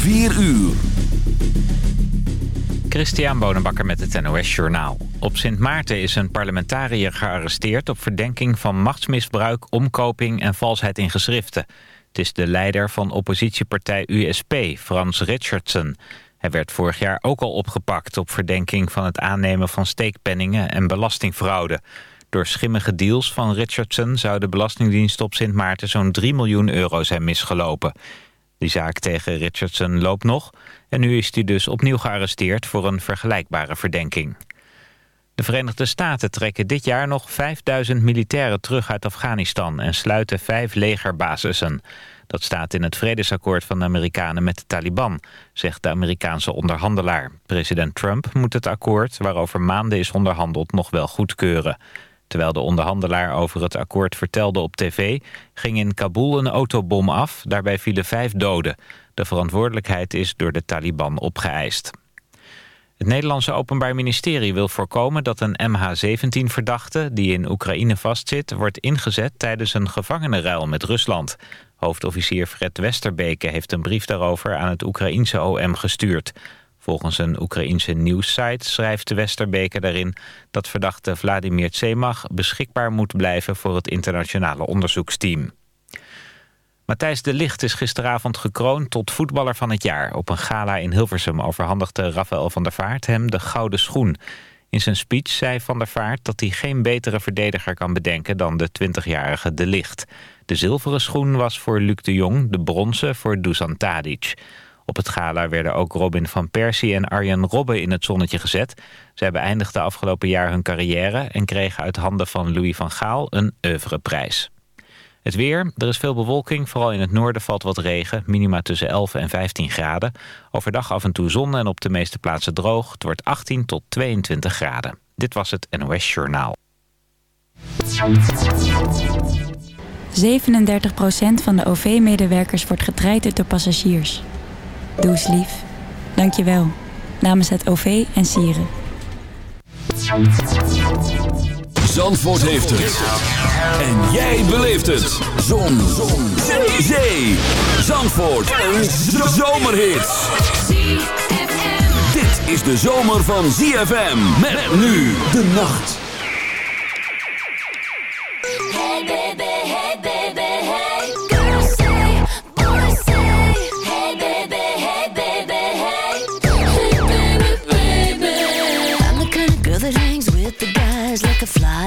4 uur. Christian Bonenbakker met het NOS Journaal. Op Sint Maarten is een parlementariër gearresteerd... op verdenking van machtsmisbruik, omkoping en valsheid in geschriften. Het is de leider van oppositiepartij USP, Frans Richardson. Hij werd vorig jaar ook al opgepakt... op verdenking van het aannemen van steekpenningen en belastingfraude. Door schimmige deals van Richardson... zou de Belastingdienst op Sint Maarten zo'n 3 miljoen euro zijn misgelopen... Die zaak tegen Richardson loopt nog en nu is hij dus opnieuw gearresteerd voor een vergelijkbare verdenking. De Verenigde Staten trekken dit jaar nog 5000 militairen terug uit Afghanistan en sluiten vijf legerbasissen. Dat staat in het vredesakkoord van de Amerikanen met de Taliban, zegt de Amerikaanse onderhandelaar. President Trump moet het akkoord, waarover maanden is onderhandeld, nog wel goedkeuren. Terwijl de onderhandelaar over het akkoord vertelde op tv... ging in Kabul een autobom af, daarbij vielen vijf doden. De verantwoordelijkheid is door de Taliban opgeëist. Het Nederlandse Openbaar Ministerie wil voorkomen dat een MH17-verdachte... die in Oekraïne vastzit, wordt ingezet tijdens een gevangenenruil met Rusland. Hoofdofficier Fred Westerbeke heeft een brief daarover aan het Oekraïense OM gestuurd. Volgens een Oekraïense nieuwssite schrijft de Westerbeke daarin... dat verdachte Vladimir Tsemach beschikbaar moet blijven voor het internationale onderzoeksteam. Matthijs de Ligt is gisteravond gekroond tot voetballer van het jaar. Op een gala in Hilversum overhandigde Rafael van der Vaart hem de gouden schoen. In zijn speech zei van der Vaart dat hij geen betere verdediger kan bedenken dan de 20-jarige de Ligt. De zilveren schoen was voor Luc de Jong, de bronzen voor Dusan Tadic. Op het gala werden ook Robin van Persie en Arjen Robben in het zonnetje gezet. Zij beëindigden afgelopen jaar hun carrière... en kregen uit handen van Louis van Gaal een oeuvreprijs. Het weer, er is veel bewolking, vooral in het noorden valt wat regen. Minima tussen 11 en 15 graden. Overdag af en toe zon en op de meeste plaatsen droog. Het wordt 18 tot 22 graden. Dit was het NOS Journaal. 37% van de OV-medewerkers wordt getraind door passagiers. Doe eens lief. Dank je wel. Namens het OV en Sieren. Zandvoort heeft het. En jij beleeft het. Zon. Zon. Zee. Zee. Zandvoort. Een zomerhit. Dit is de zomer van ZFM. Met nu de nacht. Hey baby, hey baby,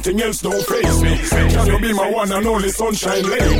nothing else don't face me. Can you be my one and only sunshine lady?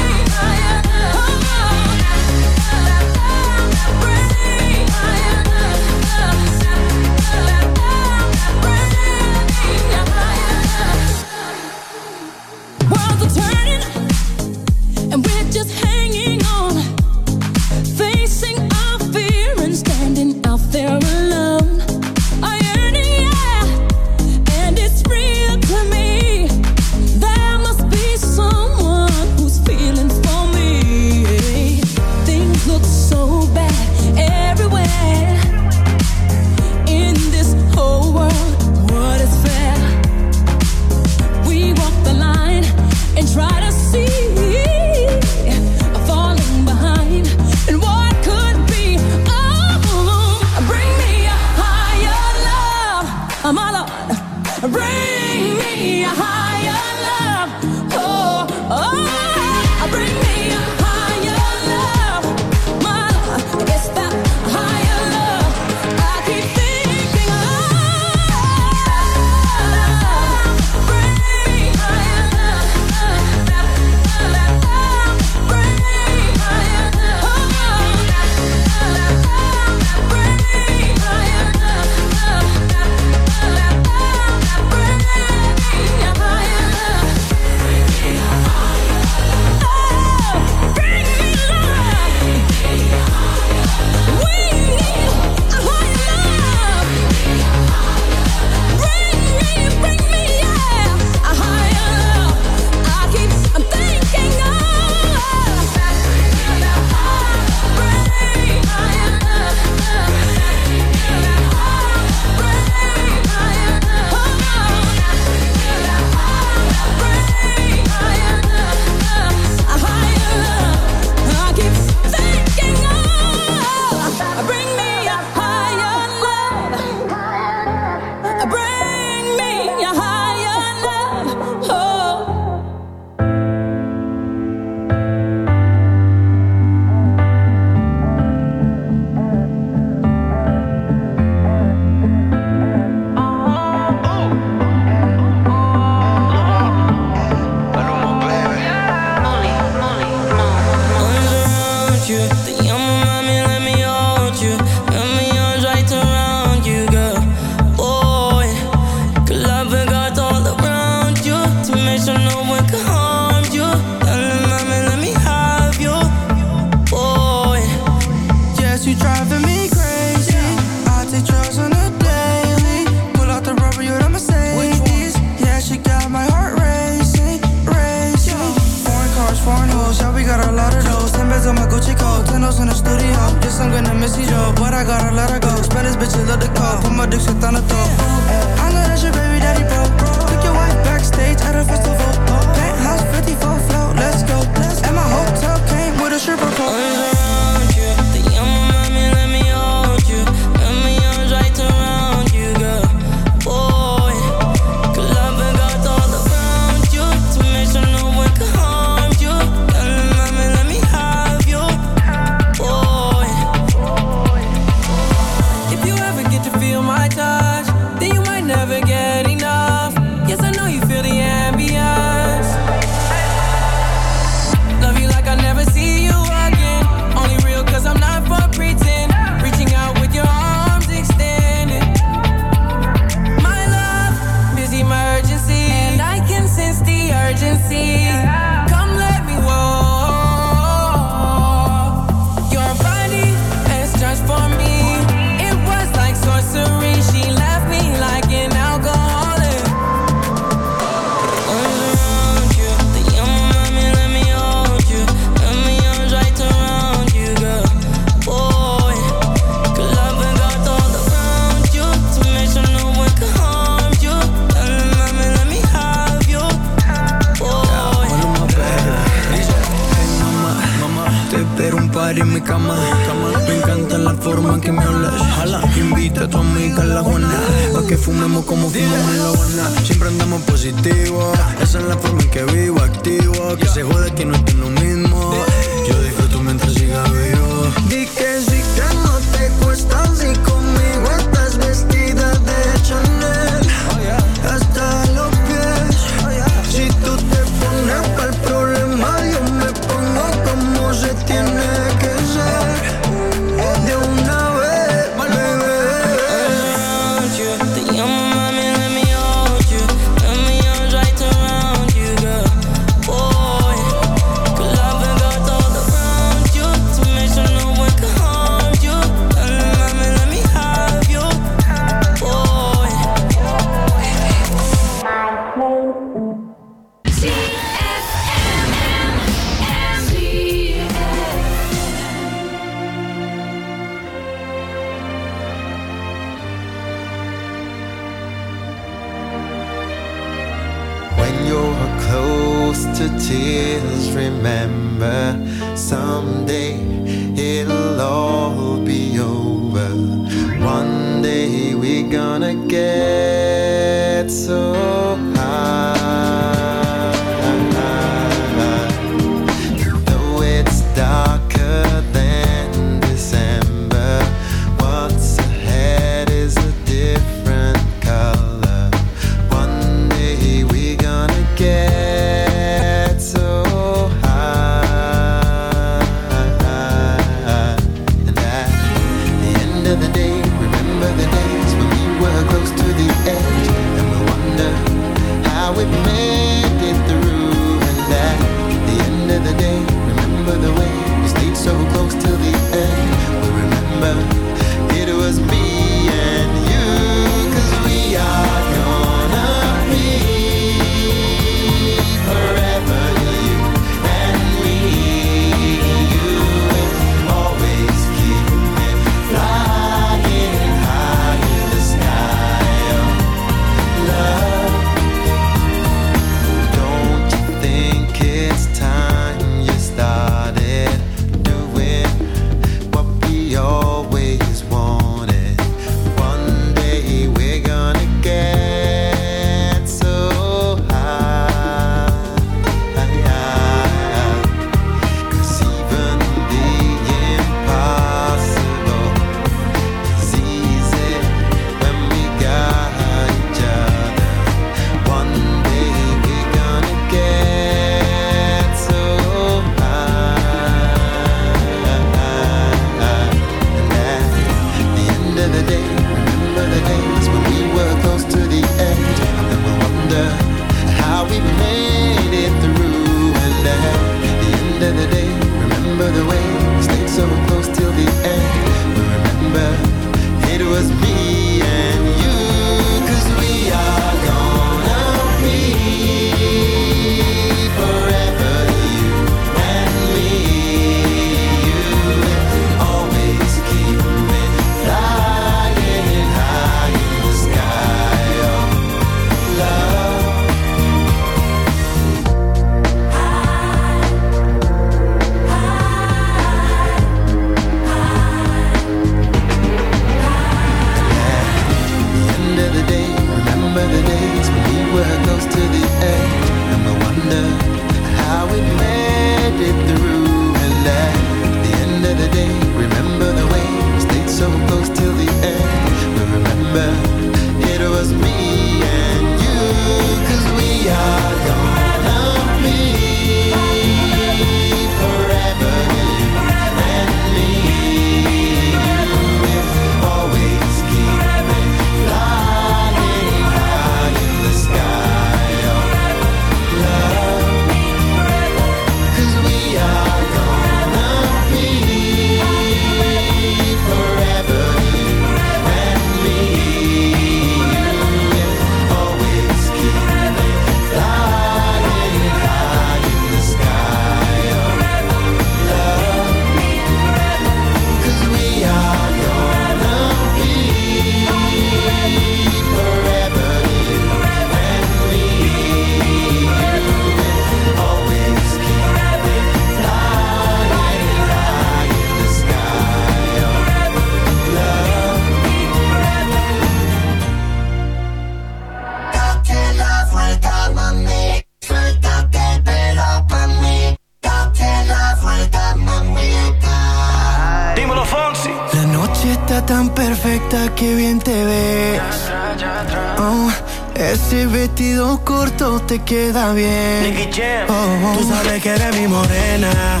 Te queda bien. Oh, Tú sabes que eres mi morena.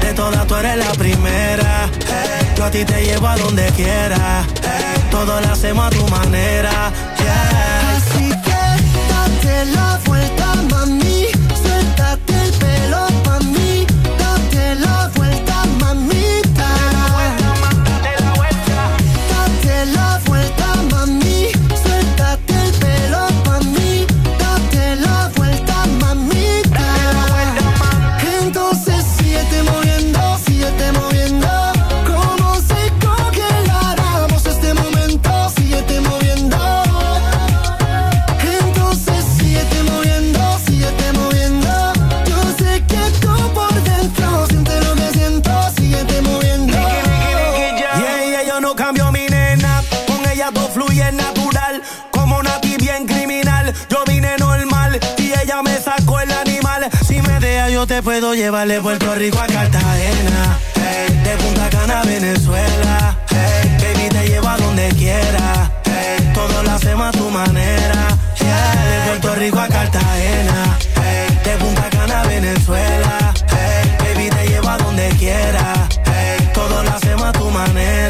De todas tú eres la primera. eh, Yo a ti te llevo a donde quiera. Todo lo hacemos a tu manera. Si me deja, yo te puedo llevar de Puerto Rico a Cartagena. De Punta Cana a Venezuela. Hey, baby, te llevo a donde quiera. Hey, todo lo hacemos a tu manera. De Puerto Rico a Cartagena. De Punta Cana a Venezuela. Baby, te llevo a donde quiera. Todo lo hacemos a tu manera.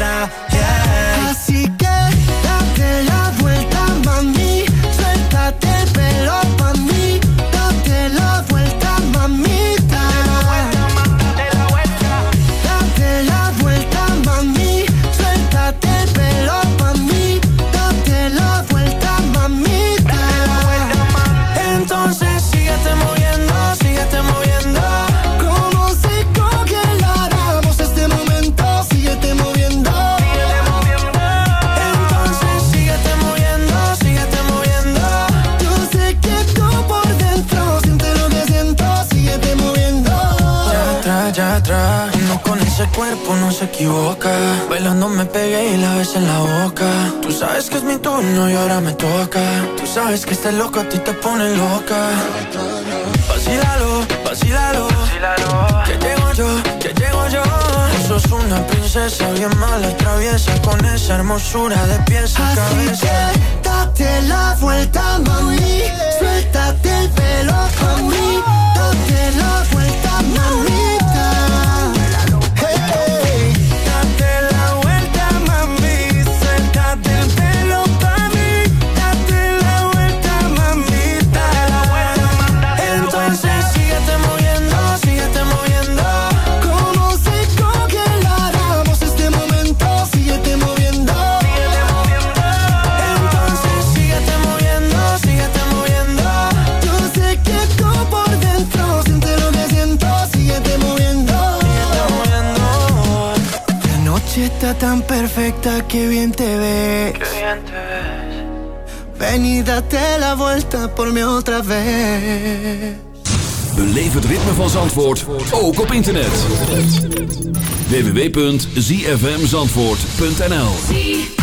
Ese cuerpo no se equivoca. Bailando me pegué y la ves en la boca. Tú sabes que es mi turno y ahora me toca. Tú sabes que este loco a ti te pone loca. Vacílalo, vacílalo. Que llego yo, que llego yo. Tú sos una princesa bien mala, traviesa. Con esa hermosura de pies a Así cabeza. que date la vuelta, mami. Suéltate el pelo con mí. Date la vuelta, mamita. Perfecta que bien te ves. Ven y date la vuelta por mí otra vez. Beleef het ritme van Zandvoort, ook op internet. www.zfmzandvoort.nl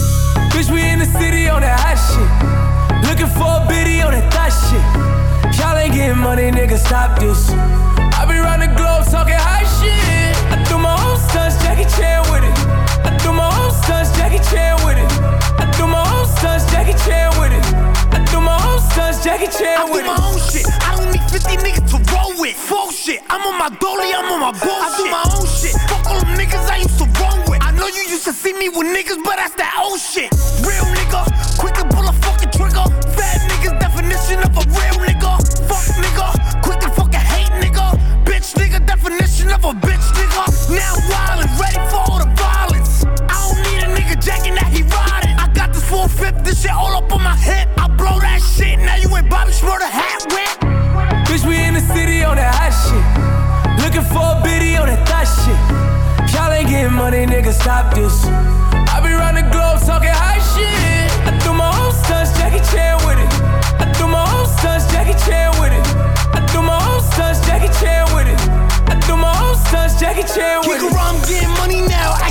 On that hot shit. Looking for a biddy on that thot shit. Y'all ain't getting money, nigga, stop this. I be round the globe talking high shit. I do my own stunts, Jackie Chan with it. I do my own stunts, Jackie Chan with it. I do my own stunts, Jackie Chan with it. I do my own stunts, Jackie Chan with it. I do my own shit. I don't need 50 niggas to roll with. Full shit. I'm on my dolly, I'm on my bullshit. I do my own shit. Fuck all them niggas I used to roll with. I know you used to see me with niggas, but that's that old shit. Real money, nigga, stop this. I be round the globe talking high shit. I do my own stunts, Jackie Chan with it. I do my own stunts, Jackie Chan with it. I do my own stunts, Jackie Chan with it. I do my own stunts, Jackie Chan with it. Kick around, I'm getting money now, acting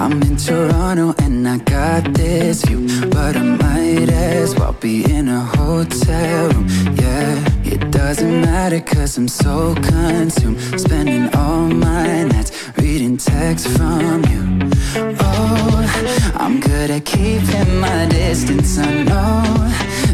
I'm in Toronto and I got this view, but I might as well be in a hotel room. Yeah, it doesn't matter cause I'm so consumed, spending all my nights reading texts from you. Oh, I'm good at keeping my distance. I know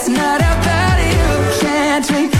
That's not about you. Can't drink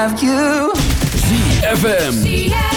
have you. ZFM.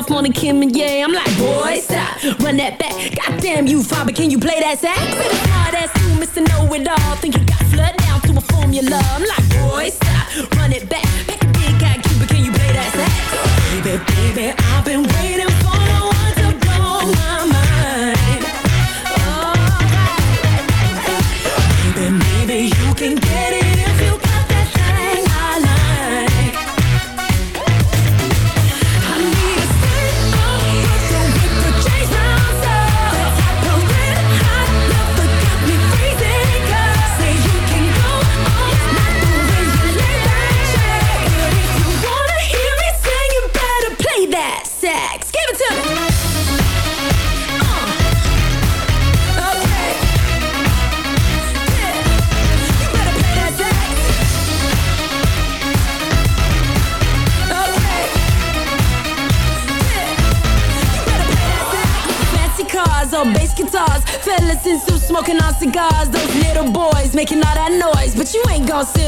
myself on the Kim and yeah, I'm like, boy, stop, run that back. Goddamn you, father, can you play that sax? Hard ass, you, Mr. Know It All, think you got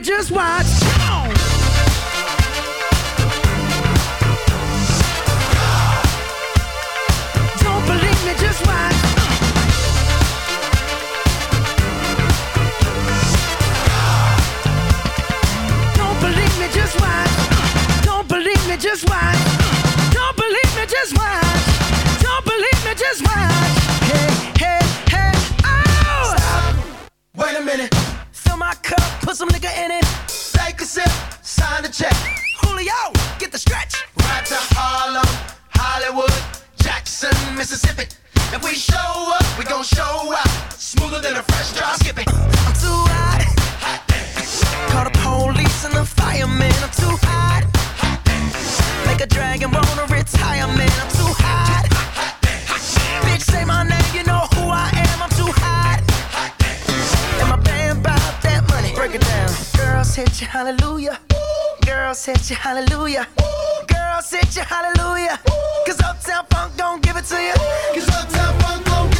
Me, just watch. Don't believe me, just watch. Don't believe me, just watch. Don't believe me, just watch. Don't believe me, just watch. Don't believe me, just watch. Hey, hey, hey, oh! Stop. Wait a minute. My cup, put some nigga in it. Take a sip, sign the check. Julio, get the stretch. Right to Harlem, Hollywood, Jackson, Mississippi. If we show up, we gon' show out. Smoother than a fresh drop skipping. I'm too hot. Call the police and the fireman. I'm too hot. Make a dragon wanna retire, man. I'm too hot. Bitch, say my name, you know who Break it down. Girls hit you, hallelujah. Girls hit you, hallelujah. Girls hit you, hallelujah. Cause Uptown Funk don't give it to you. Cause Uptown Funk don't give it to you.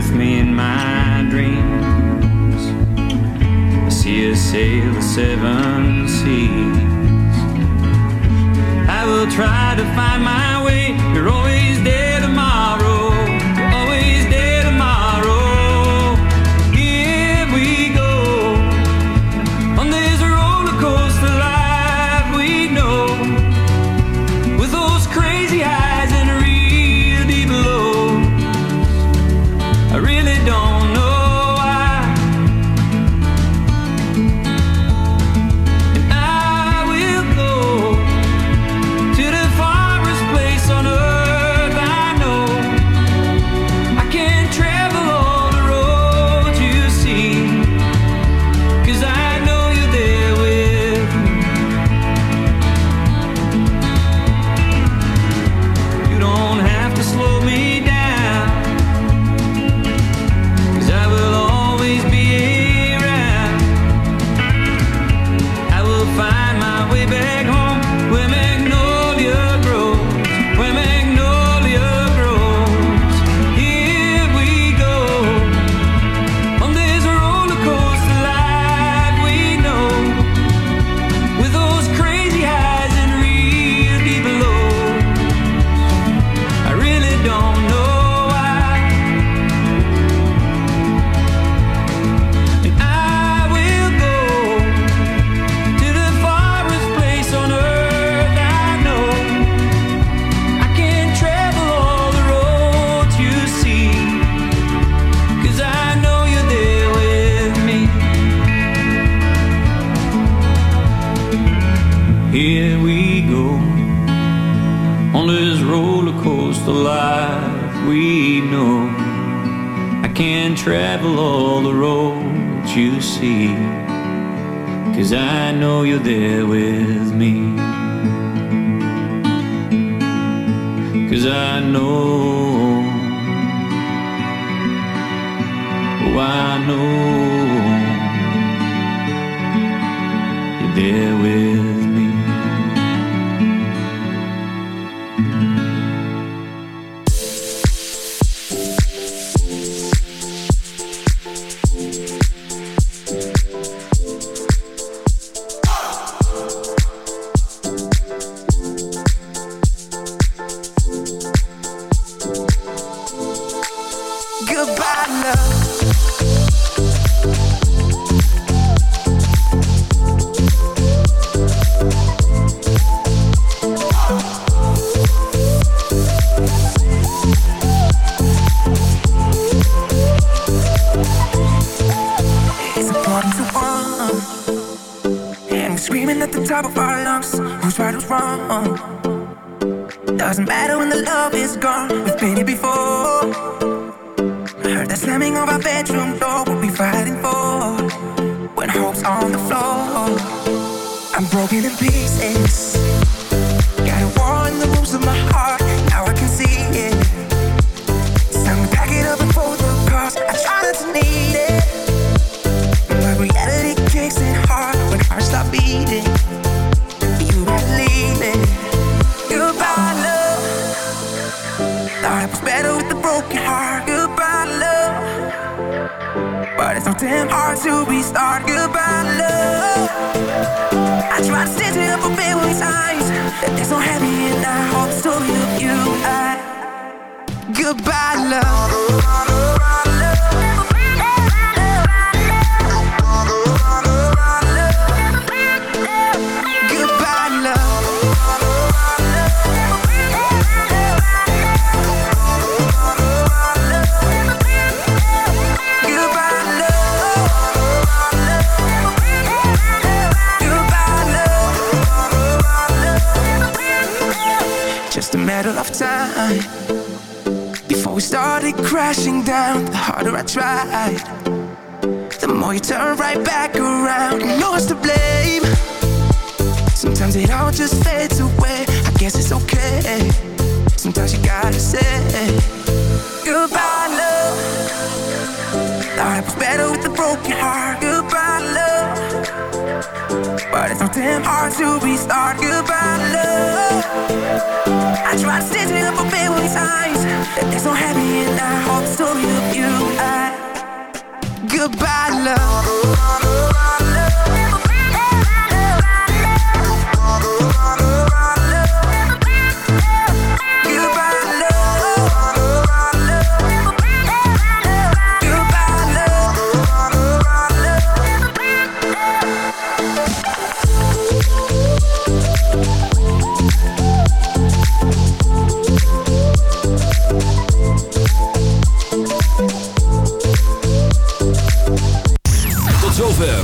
with me in my dreams. I see us sail the seven seas. I will try to find my way. road you see. Cause I know you're there with me. Cause I know. Oh, I know. You're there with goodbye, love. Goodbye, love. Goodbye, Just a matter of time we started crashing down. The harder I tried, the more you turn right back around. You know it's to blame. Sometimes it all just fades away. I guess it's okay. Sometimes you gotta say goodbye, love. Thought it was better with a broken heart. Goodbye, love. But it's so damn hard to restart. Goodbye, love. I tried to stitch it up times. Happy and I hope story of you. I goodbye, love.